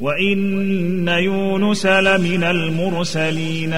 وإن يونس لمن المرسلين.